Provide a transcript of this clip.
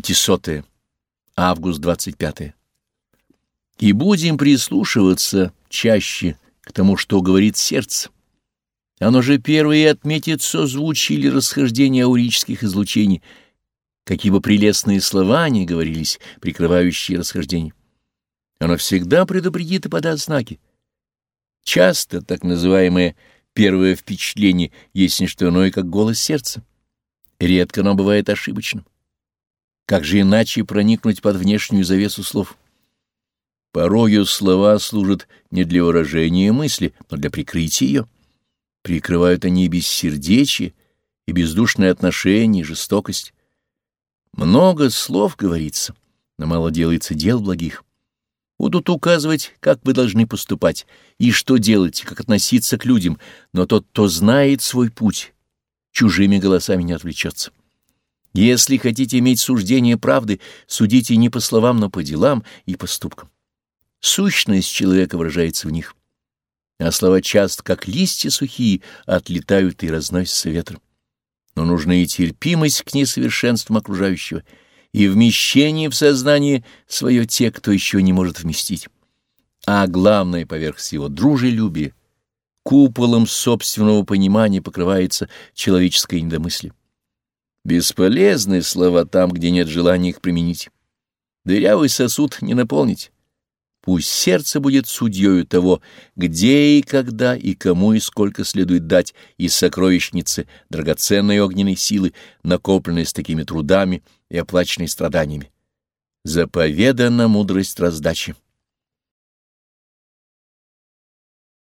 500. Август 25. И будем прислушиваться чаще к тому, что говорит сердце. Оно же первое отметит созвучие или расхождение аурических излучений, какие бы прелестные слова ни говорились, прикрывающие расхождение. Оно всегда предупредит и подаст знаки. Часто так называемое первое впечатление есть не что иное, как голос сердца. Редко оно бывает ошибочным. Как же иначе проникнуть под внешнюю завесу слов? Порою слова служат не для выражения мысли, но для прикрытия ее. Прикрывают они и бессердечие, и бездушные отношения, и жестокость. Много слов говорится, но мало делается дел благих. Будут указывать, как вы должны поступать, и что делать, как относиться к людям, но тот, кто знает свой путь, чужими голосами не отвлечется. Если хотите иметь суждение правды, судите не по словам, но по делам и поступкам. Сущность человека выражается в них, а слова часто, как листья сухие, отлетают и разносятся ветром. Но нужна и терпимость к несовершенствам окружающего — и вмещение в сознание свое те, кто еще не может вместить. А главное, поверх всего, дружелюбие. Куполом собственного понимания покрывается человеческое недомыслие. Бесполезны слова там, где нет желания их применить. Дырявый сосуд не наполнить. Пусть сердце будет судьёю того, где и когда и кому и сколько следует дать из сокровищницы драгоценной огненной силы, накопленной с такими трудами и оплаченной страданиями. Заповедана мудрость раздачи.